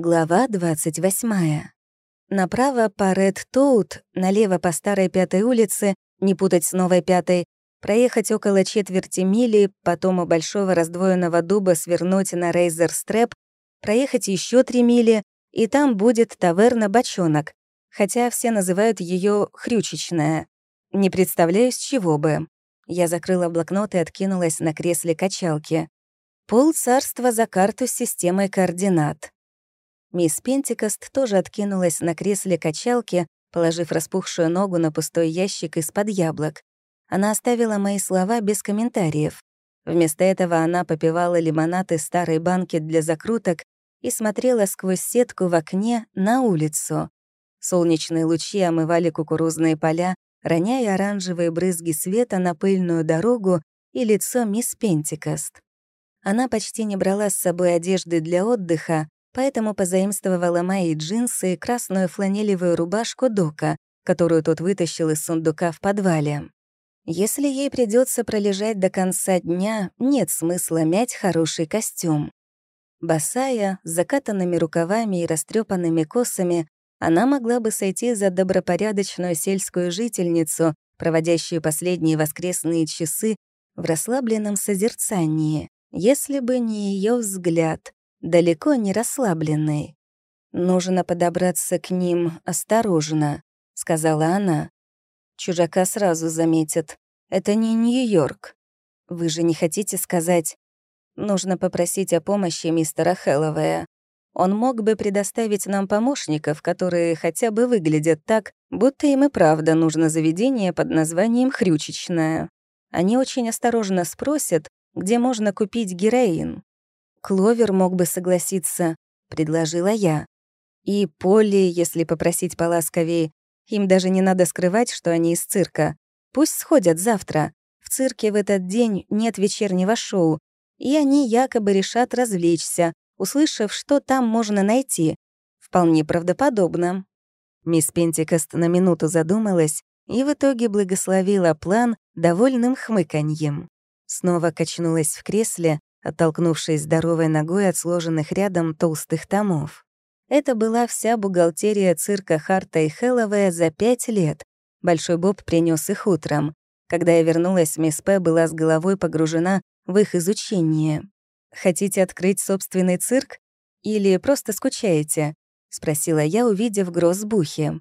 Глава 28. Направо по Ред Тоут, налево по Старой Пятой улице, не путать с Новой Пятой, проехать около четверти мили, потом у Большого раздвоенного дуба свернуть на Рейзер Стрэп, проехать еще три мили, и там будет таверна «Бочонок», хотя все называют ее «Хрючечная». Не представляю, с чего бы. Я закрыла блокнот и откинулась на кресле качалки. Пол царства за карту с системой координат. Мисс Пентикост тоже откинулась на кресле качалки, положив распухшую ногу на пустой ящик из-под яблок. Она оставила мои слова без комментариев. Вместо этого она попивала лимонад из старой банки для закруток и смотрела сквозь сетку в окне на улицу. Солнечные лучи омывали кукурузные поля, роняя оранжевые брызги света на пыльную дорогу и лицо мисс Пентикост. Она почти не брала с собой одежды для отдыха, поэтому позаимствовала мои джинсы и красную фланелевую рубашку Дока, которую тот вытащил из сундука в подвале. Если ей придется пролежать до конца дня, нет смысла мять хороший костюм. Босая, с закатанными рукавами и растрепанными косами, она могла бы сойти за добропорядочную сельскую жительницу, проводящую последние воскресные часы в расслабленном созерцании, если бы не ее взгляд, далеко не расслабленный. «Нужно подобраться к ним осторожно», — сказала она. «Чужака сразу заметят. Это не Нью-Йорк. Вы же не хотите сказать...» «Нужно попросить о помощи мистера Хэллоуэя. Он мог бы предоставить нам помощников, которые хотя бы выглядят так, будто им и правда нужно заведение под названием «Хрючечное». Они очень осторожно спросят, где можно купить героин. Кловер мог бы согласиться, предложила я. И Полли, если попросить поласковее, им даже не надо скрывать, что они из цирка. Пусть сходят завтра. В цирке в этот день нет вечернего шоу, и они якобы решат развлечься, услышав, что там можно найти. Вполне правдоподобно. Мисс Пентикост на минуту задумалась и в итоге благословила план довольным хмыканьем. Снова качнулась в кресле, оттолкнувшись здоровой ногой от сложенных рядом толстых томов. Это была вся бухгалтерия цирка Харта и Хэллоуэя за пять лет. Большой Боб принес их утром. Когда я вернулась, мисс П. была с головой погружена в их изучение. «Хотите открыть собственный цирк? Или просто скучаете?» — спросила я, увидев гроссбухи.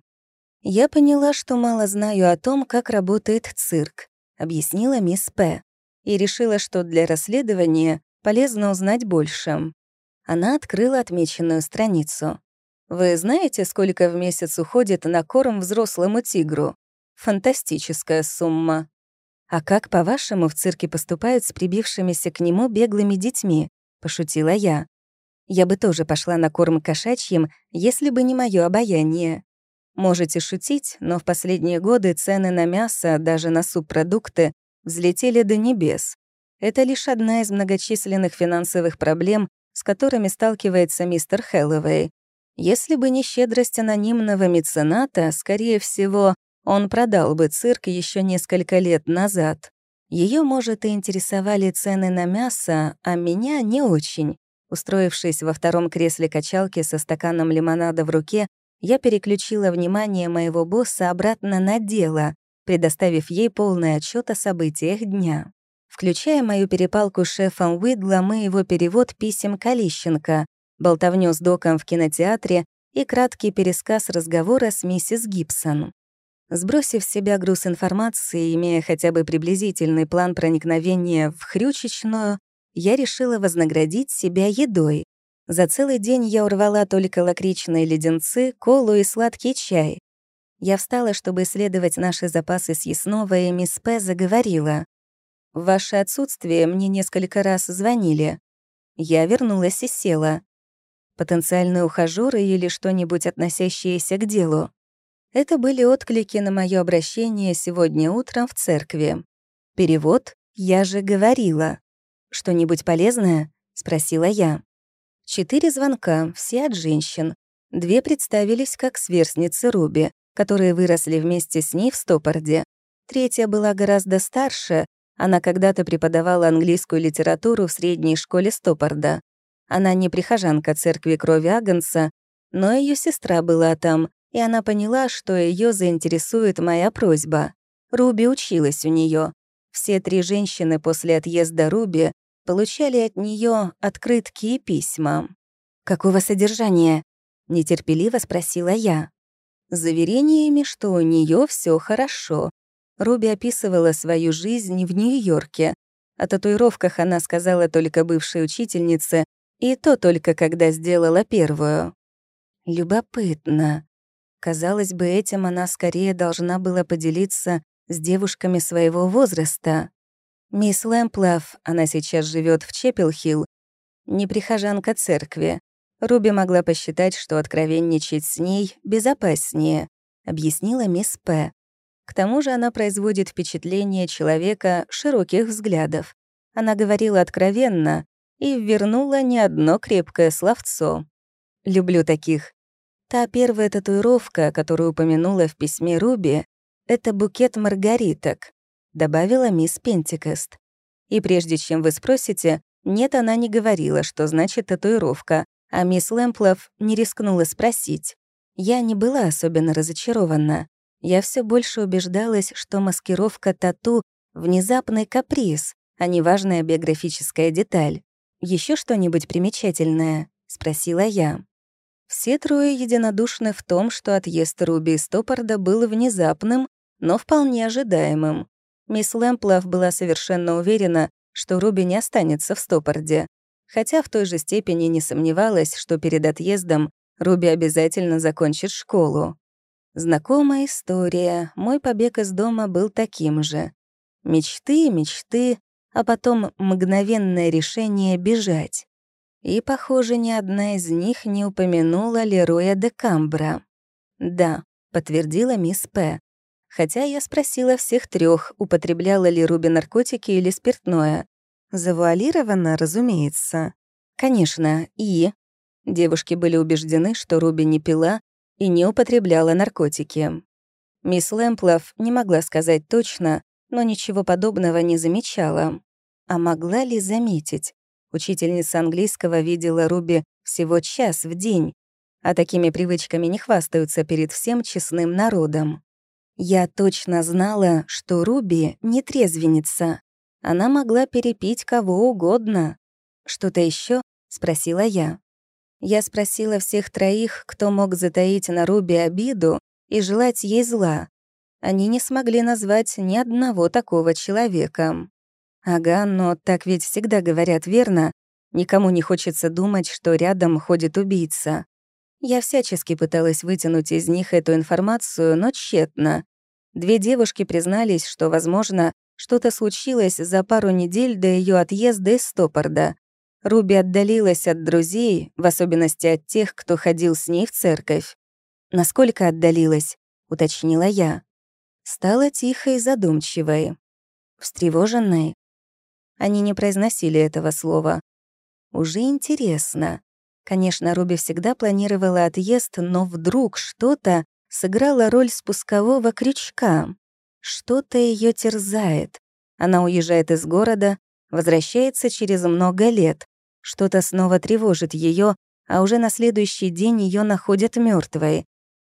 «Я поняла, что мало знаю о том, как работает цирк», — объяснила мисс П. И решила, что для расследования полезно узнать больше. Она открыла отмеченную страницу. «Вы знаете, сколько в месяц уходит на корм взрослому тигру? Фантастическая сумма. А как, по-вашему, в цирке поступают с прибившимися к нему беглыми детьми?» — пошутила я. «Я бы тоже пошла на корм кошачьим, если бы не мое обаяние. Можете шутить, но в последние годы цены на мясо, даже на субпродукты, взлетели до небес. Это лишь одна из многочисленных финансовых проблем, с которыми сталкивается мистер Хэллоуэй. Если бы не щедрость анонимного мецената, скорее всего, он продал бы цирк еще несколько лет назад. Ее, может, и интересовали цены на мясо, а меня не очень. Устроившись во втором кресле качалки со стаканом лимонада в руке, я переключила внимание моего босса обратно на дело, предоставив ей полный отчет о событиях дня включая мою перепалку с шефом Уидлом и его перевод писем Калищенко, болтовню с доком в кинотеатре и краткий пересказ разговора с миссис Гибсон. Сбросив с себя груз информации, имея хотя бы приблизительный план проникновения в хрючечную, я решила вознаградить себя едой. За целый день я урвала только лакричные леденцы, колу и сладкий чай. Я встала, чтобы исследовать наши запасы съестного, и мисс П. заговорила. В ваше отсутствие мне несколько раз звонили. Я вернулась и села. Потенциальные ухажёры или что-нибудь относящееся к делу. Это были отклики на мое обращение сегодня утром в церкви. Перевод «Я же говорила». «Что-нибудь полезное?» — спросила я. Четыре звонка, все от женщин. Две представились как сверстницы Руби, которые выросли вместе с ней в Стопорде. Третья была гораздо старше, она когда-то преподавала английскую литературу в средней школе Стоппарда. Она не прихожанка церкви крови Агнца, но ее сестра была там, и она поняла, что ее заинтересует моя просьба. Руби училась у нее. Все три женщины после отъезда Руби получали от нее открытки и письма. «Какого содержания?» — нетерпеливо спросила я. Заверениями, что у нее все хорошо. Руби описывала свою жизнь в Нью-Йорке. О татуировках она сказала только бывшей учительнице, и то только когда сделала первую. Любопытно. Казалось бы, этим она скорее должна была поделиться с девушками своего возраста. Мисс Лэмплав, она сейчас живет в Чепелхилл, не прихожанка церкви. Руби могла посчитать, что откровенничать с ней безопаснее, объяснила мисс П. К тому же она производит впечатление человека широких взглядов. Она говорила откровенно и вернула не одно крепкое словцо. «Люблю таких». Та первая татуировка, которую упомянула в письме Руби, это букет маргариток, добавила мисс Пентикост. И прежде чем вы спросите, нет, она не говорила, что значит татуировка, а мисс Лэмплов не рискнула спросить. Я не была особенно разочарована. Я все больше убеждалась, что маскировка тату — внезапный каприз, а не важная биографическая деталь. Еще что-нибудь примечательное?» — спросила я. Все трое единодушны в том, что отъезд Руби Стоппарда был внезапным но вполне ожидаемым. Мисс Лэмплов была совершенно уверена, что Руби не останется в Стоппорде, хотя в той же степени не сомневалась, что перед отъездом Руби обязательно закончит школу. Знакомая история, мой побег из дома был таким же. Мечты, мечты, а потом мгновенное решение бежать. И, похоже, ни одна из них не упомянула Лероя де Камбра. «Да», — подтвердила мисс П хотя я спросила всех трех, употребляла ли Руби наркотики или спиртное. Завуалированно, разумеется. Конечно, и... Девушки были убеждены, что Руби не пила и не употребляла наркотики. Мисс Лэмплов не могла сказать точно, но ничего подобного не замечала. А могла ли заметить? Учительница английского видела Руби всего час в день, а такими привычками не хвастаются перед всем честным народом. Я точно знала, что Руби не трезвенница. Она могла перепить кого угодно. «Что-то еще? спросила я. Я спросила всех троих, кто мог затаить на Руби обиду и желать ей зла. Они не смогли назвать ни одного такого человека. Ага, но так ведь всегда говорят верно. Никому не хочется думать, что рядом ходит убийца. Я всячески пыталась вытянуть из них эту информацию, но тщетно. Две девушки признались, что, возможно, что-то случилось за пару недель до ее отъезда из Стопорда. Руби отдалилась от друзей, в особенности от тех, кто ходил с ней в церковь. «Насколько отдалилась?» — уточнила я. Стала тихой и задумчивой. Встревоженной. Они не произносили этого слова. Уже интересно. Конечно, Руби всегда планировала отъезд, но вдруг что-то сыграла роль спускового крючка. Что-то ее терзает. Она уезжает из города, возвращается через много лет. Что-то снова тревожит ее, а уже на следующий день ее находят мертвой.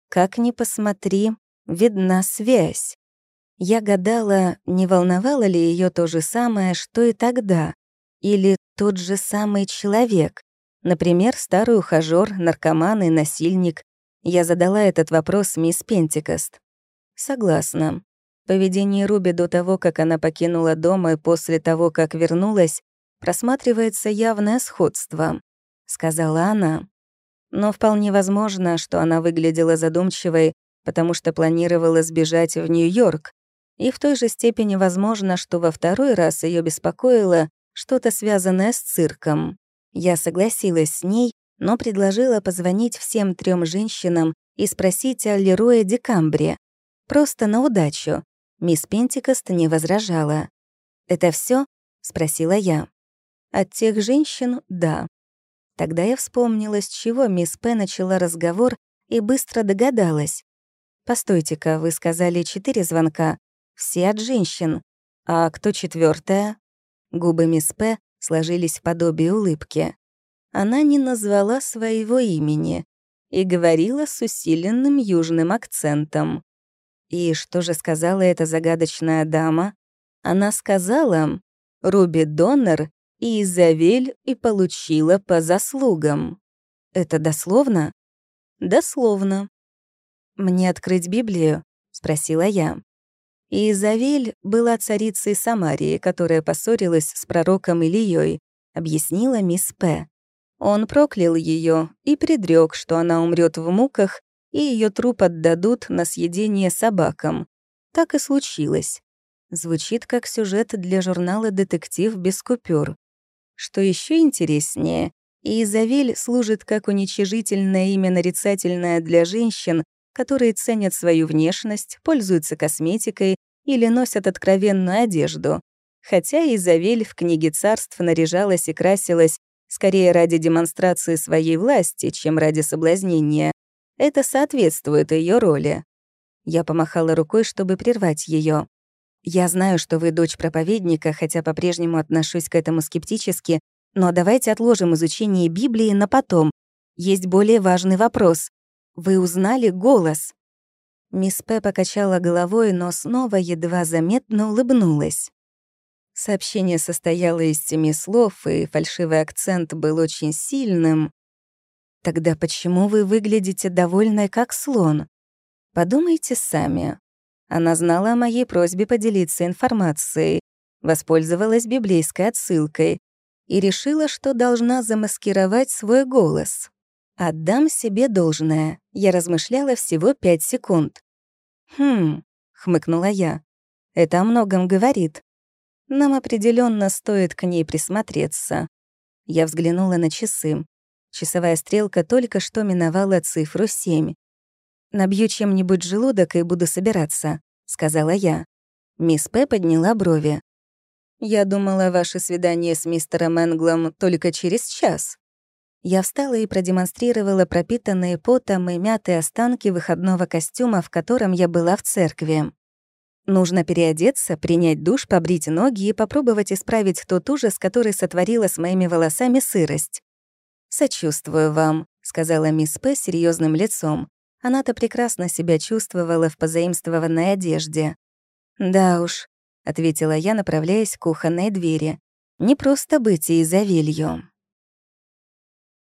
Как ни посмотри, видна связь. Я гадала, не волновало ли ее то же самое, что и тогда, или тот же самый человек, например, старый ухажёр, наркоман и насильник. Я задала этот вопрос мисс Пентикост. Согласна. Поведение Руби до того, как она покинула дом и после того, как вернулась, просматривается явное сходство, сказала она. Но вполне возможно, что она выглядела задумчивой, потому что планировала сбежать в Нью-Йорк, и в той же степени возможно, что во второй раз ее беспокоило что-то связанное с цирком. Я согласилась с ней, но предложила позвонить всем трем женщинам и спросить о Леруэ Декамбре. Просто на удачу. Мисс Пентикост не возражала. «Это все? спросила я. От тех женщин — да. Тогда я вспомнила, с чего мисс П. начала разговор и быстро догадалась. «Постойте-ка, вы сказали четыре звонка. Все от женщин. А кто четвертая? Губы мисс П. сложились в подобие улыбки. она не назвала своего имени и говорила с усиленным южным акцентом. И что же сказала эта загадочная дама? Она сказала «Руби Доннер и Изавель и получила по заслугам». Это дословно? Дословно. «Мне открыть Библию?» — спросила я. Изавель была царицей Самарии, которая поссорилась с пророком Ильей, объяснила мисс П. Он проклял ее и предрек, что она умрет в муках, и ее труп отдадут на съедение собакам. Так и случилось. Звучит как сюжет для журнала «Детектив без купюр». Что еще интереснее, Изавель служит как уничижительное имя нарицательное для женщин, которые ценят свою внешность, пользуются косметикой или носят откровенную одежду. Хотя Изавель в книге царств наряжалась и красилась скорее ради демонстрации своей власти, чем ради соблазнения. Это соответствует ее роли. Я помахала рукой, чтобы прервать ее. Я знаю, что вы дочь проповедника, хотя по-прежнему отношусь к этому скептически, но давайте отложим изучение Библии на потом. Есть более важный вопрос. Вы узнали голос?» Мисс П. покачала головой, но снова едва заметно улыбнулась. Сообщение состояло из семи слов, и фальшивый акцент был очень сильным. «Тогда почему вы выглядите довольной, как слон? Подумайте сами». Она знала о моей просьбе поделиться информацией, воспользовалась библейской отсылкой и решила, что должна замаскировать свой голос. Отдам себе должное. Я размышляла всего пять секунд. «Хм», — хмыкнула я. «Это о многом говорит. Нам определенно стоит к ней присмотреться». Я взглянула на часы. Часовая стрелка только что миновала цифру семь. «Набью чем-нибудь желудок и буду собираться», — сказала я. Мисс П. подняла брови. «Я думала, ваше свидание с мистером Энглом только через час». Я встала и продемонстрировала пропитанные потом и мятые останки выходного костюма, в котором я была в церкви. Нужно переодеться, принять душ, побрить ноги и попробовать исправить тот ужас, который сотворила с моими волосами сырость. «Сочувствую вам», — сказала мисс П. серьезным лицом. Она-то прекрасно себя чувствовала в позаимствованной одежде. «Да уж», — ответила я, направляясь к кухонной двери. «Не просто быть и Изавелью».